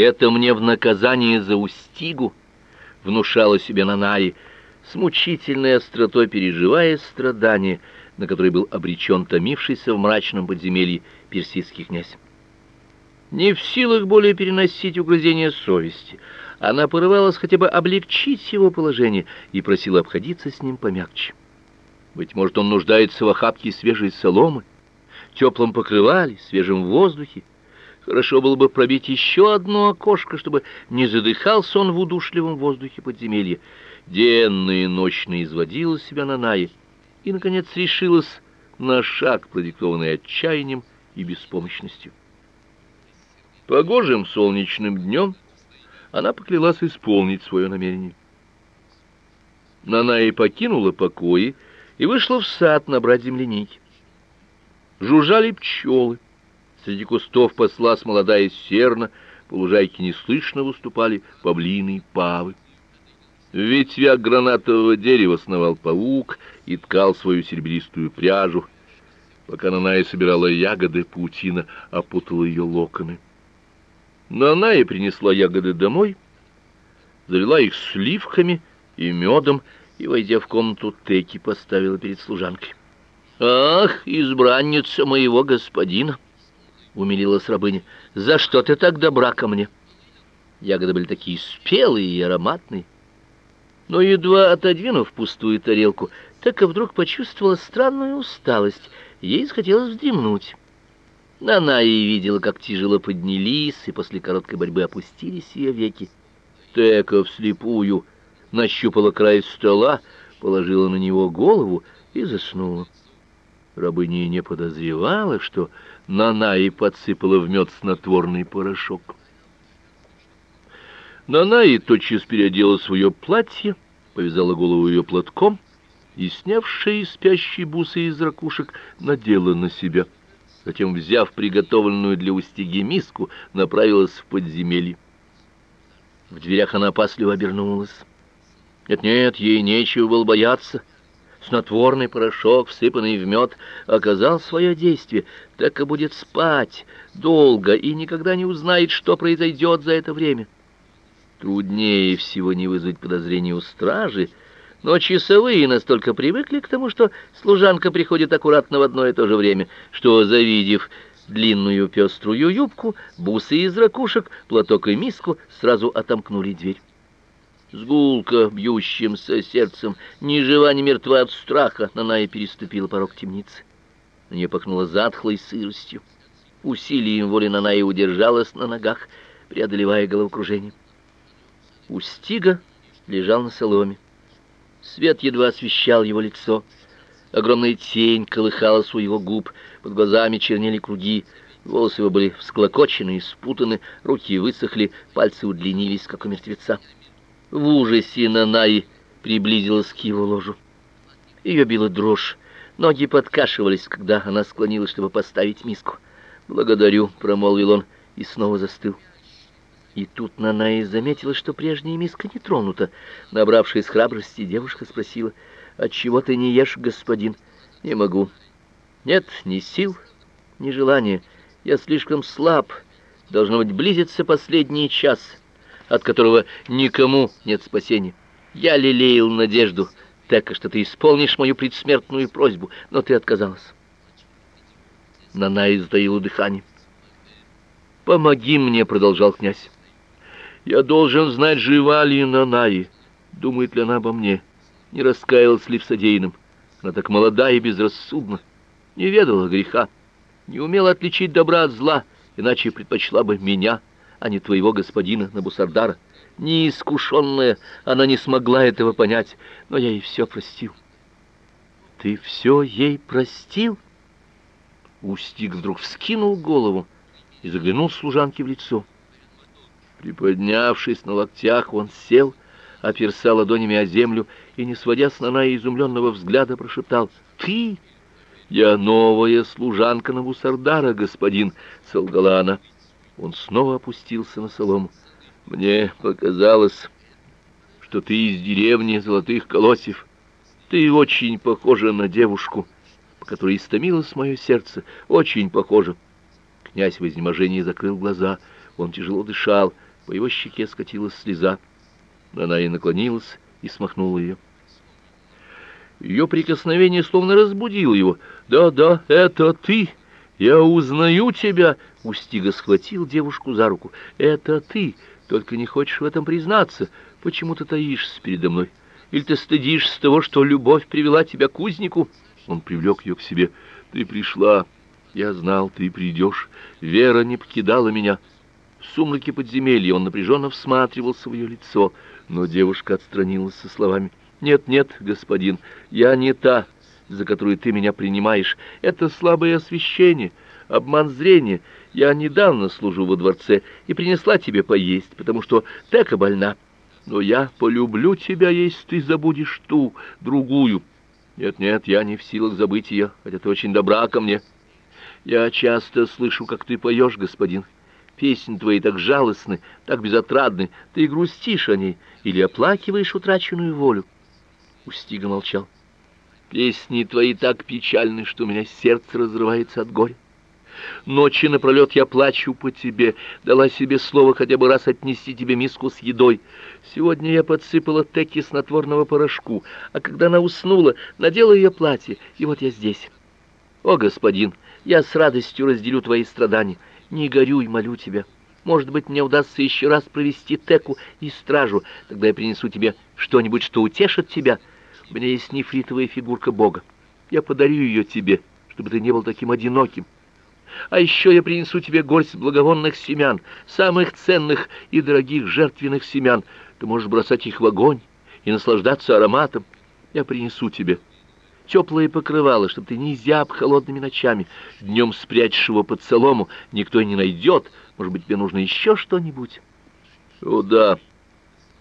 Это мне в наказание за Устигу, внушала себе Нанаи, с мучительной остротой переживая страдания, на которые был обречен томившийся в мрачном подземелье персидский князь. Не в силах более переносить угрызения совести, она порывалась хотя бы облегчить его положение и просила обходиться с ним помягче. Быть может, он нуждается в охапке свежей соломы, теплом покрывале, свежем воздухе. Хорошо было бы пробить еще одно окошко, чтобы не задыхался он в удушливом воздухе подземелья. Денно и ночно изводила себя на Нае и, наконец, решилась на шаг, продиктованный отчаянием и беспомощностью. Погожим солнечным днем она поклялась исполнить свое намерение. Нанаи покинула покои и вышла в сад набрать земляники. Жужжали пчелы. Среди кустов паслась молодая серна, по лужайке неслышно выступали павлины и павы. В ветвях гранатового дерева сновал паук и ткал свою серебристую пряжу. Пока Наная собирала ягоды, паутина опутала ее локоны. И принесла ягоды домой, завела их сливками и медом, и, войдя в комнату, Теки поставила перед служанкой. «Ах, избранница моего господина!» — умилилась рабыня. «За что ты так добра ко мне?» Ягоды были такие спелые и ароматные. Но едва отодвинув пустую тарелку, так и вдруг почувствовала странную усталость. Ей захотелось вздремнуть. Она и видела, как тяжело поднялись, и после короткой борьбы опустились ее веки. Тека вслепую нащупала край стола, положила на него голову и заснула. Рабыня не подозревала, что Нанаи подсыпала в мед снотворный порошок. Нанаи тотчас переодела свое платье, повязала голову ее платком и, сняв шеи спящей бусы из ракушек, надела на себя. Затем, взяв приготовленную для устиги миску, направилась в подземелье. В дверях она опасливо обернулась. Нет-нет, ей нечего было бояться — снотворный порошок, всыпанный в мед, оказал свое действие, так и будет спать долго и никогда не узнает, что произойдет за это время. Труднее всего не вызвать подозрений у стражи, но часовые настолько привыкли к тому, что служанка приходит аккуратно в одно и то же время, что, завидев длинную пеструю юбку, бусы из ракушек, платок и миску, сразу отомкнули дверь с гулко бьющимся сердцем, ни жива, ни мертва от страха, Наная переступила порог темницы. На нее пахнуло затхлой сыростью. Усилием воли Наная удержалась на ногах, преодолевая головокружение. Устига лежал на соломе. Свет едва освещал его лицо. Огромная тень колыхалась у его губ, под глазами чернели круги, волосы его были всклокочены и спутаны, руки высохли, пальцы удлинились, как у мертвеца. В ужасе Нанай приблизилась к его ложу. Ее била дрожь, ноги подкашивались, когда она склонилась, чтобы поставить миску. «Благодарю», — промолвил он и снова застыл. И тут Нанай заметила, что прежняя миска не тронута. Набравшись храбрости, девушка спросила, «Отчего ты не ешь, господин?» «Не могу». «Нет ни сил, ни желания. Я слишком слаб. Должно быть, близится последний час» от которого никому нет спасения. Я лелеял надежду, так что ты исполнишь мою предсмертную просьбу, но ты отказалась. Нанай затаила дыхание. «Помоги мне», — продолжал князь. «Я должен знать, жива ли Нанаи, думает ли она обо мне, не раскаялась ли в содеянном. Она так молода и безрассудна, не ведала греха, не умела отличить добра от зла, иначе предпочла бы меня» а не твоего господина Набусардара. Неискушенная, она не смогла этого понять, но я ей все простил. Ты все ей простил? Устик вдруг вскинул голову и заглянул служанке в лицо. Приподнявшись на локтях, он сел, оперся ладонями о землю и, не сводя с Нана изумленного взгляда, прошептал «Ты!» «Я новая служанка Набусардара, господин», — солгала она. Он снова опустился на солому. Мне показалось, что ты из деревни Золотых Колосьев. Ты очень похожа на девушку, по которой истомилось мое сердце, очень похожа. Князь в изнеможении закрыл глаза. Он тяжело дышал. По его щеке скатилась слеза. Она и наклонилась и смахнула ее. Ее прикосновение словно разбудило его. «Да-да, это ты! Я узнаю тебя!» Устига схватил девушку за руку. «Это ты! Только не хочешь в этом признаться. Почему ты таишься передо мной? Или ты стыдишься того, что любовь привела тебя к узнику?» Он привлек ее к себе. «Ты пришла. Я знал, ты придешь. Вера не покидала меня». В сумраке подземелья он напряженно всматривался в ее лицо, но девушка отстранилась со словами нет, нет, господин, я не та, за которую ты меня принимаешь. Это слабое освещение, обман зрения. Я недавно служу во дворце и принесла тебе поесть, потому что Тека больна. Но я полюблю тебя, если ты забудешь ту, другую. Нет, нет, я не в силах забыть ее, хотя ты очень добра ко мне. Я часто слышу, как ты поешь, господин. Песни твои так жалостны, так безотрадны. Ты грустишь о ней или оплакиваешь утраченную волю. Устига молчал. Песни твои так печальны, что у меня сердце разрывается от горя. Ночи напролет я плачу по тебе, дала себе слово хотя бы раз отнести тебе миску с едой. Сегодня я подсыпала теки снотворного порошку, а когда она уснула, надела ее платье, и вот я здесь. О, господин, я с радостью разделю твои страдания. Не горюй, молю тебя. Может быть, мне удастся еще раз провести теку и стражу, тогда я принесу тебе что-нибудь, что утешит тебя. Меня есть нефритовая фигурка Бога. Я подарю ее тебе, чтобы ты не был таким одиноким. А еще я принесу тебе горсть благовонных семян, самых ценных и дорогих жертвенных семян. Ты можешь бросать их в огонь и наслаждаться ароматом. Я принесу тебе теплое покрывало, чтобы ты не зяб холодными ночами. Днем спрячешь его под солому, никто не найдет. Может быть, тебе нужно еще что-нибудь? О, да,